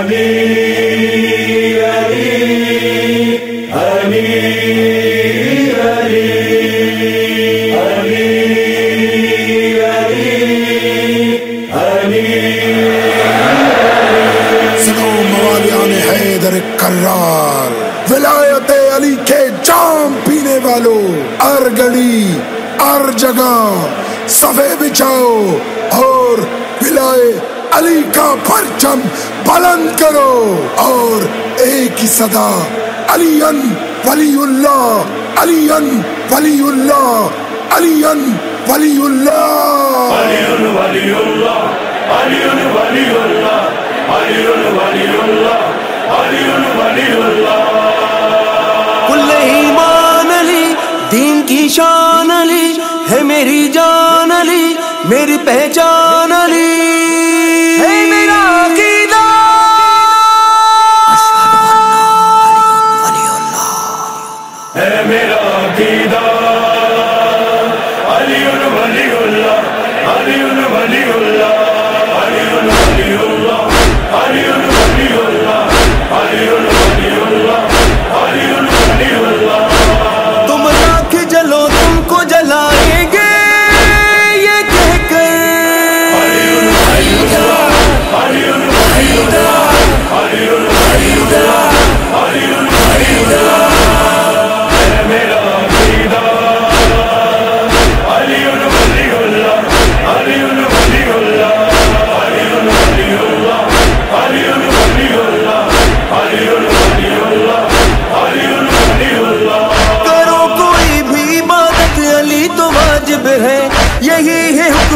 سنو موالیان حیدر کرار ولایت علی کے جام پینے والوں ار گلی ار جگہ سفے بچاؤ اور ولائے علی کا پرچم بلند کرو اور ایک ہی صدا علی ولی اللہ علی ولی اللہ علی ولی اللہ۔ کل ایمان علی دین کی شان علی ہے میری جان علی میری پہچان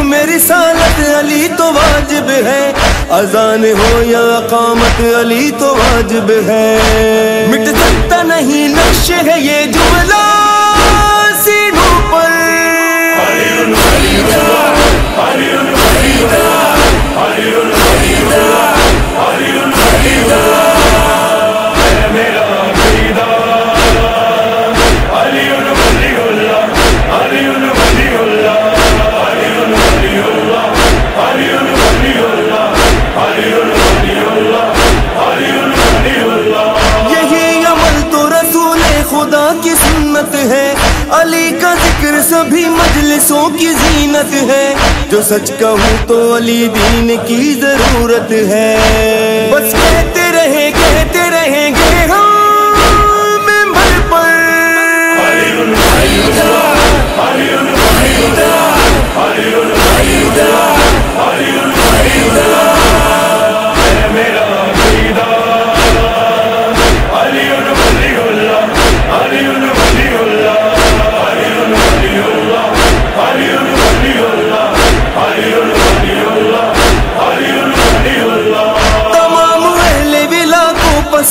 میری سالت علی تو واجب ہے۔ اذان ہو یا اقامت علی تو واجب ہے۔ مٹ سکتا نہیں نقش ہے یہ جملہ۔ جو سچ کہوں تو علی دین کی ضرورت ہے۔ بس کہتے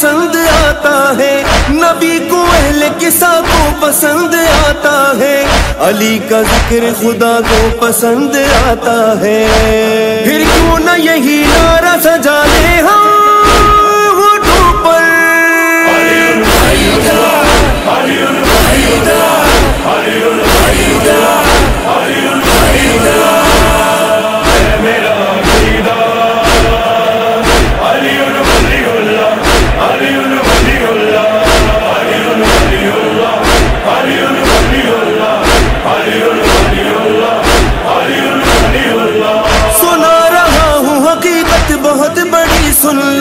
پسند آتا ہے۔ نبی کو اہل کسا کو پسند آتا ہے۔ علی کا ذکر خدا کو پسند آتا ہے۔ پھر کیوں نہ یہی نعرہ سجا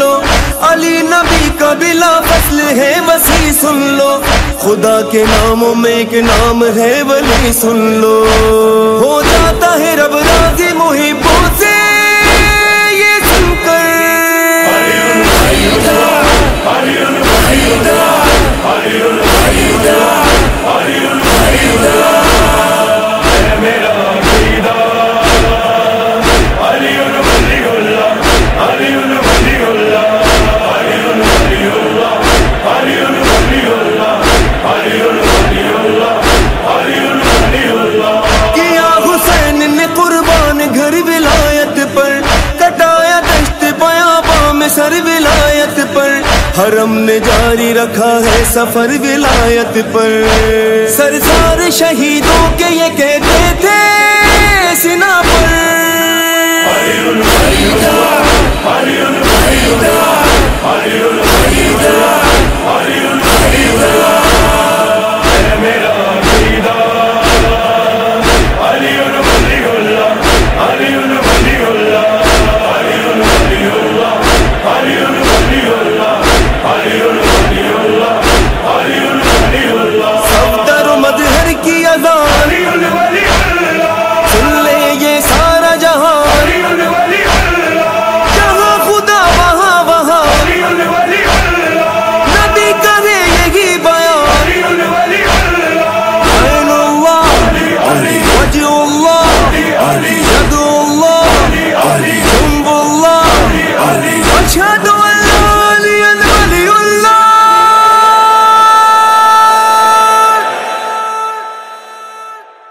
لو علی نبی کا بلا فصل ہے، مسیح سن لو۔ خدا کے ناموں میں ایک نام ہے، ولی سن لو۔ ہو جاتا ہے رب راضی ولایت پر۔ حرم نے جاری رکھا ہے سفر ولایت پر۔ سرزار شہیدوں کے یہ کہتے تھے سنا پر۔ علی الحیدر علی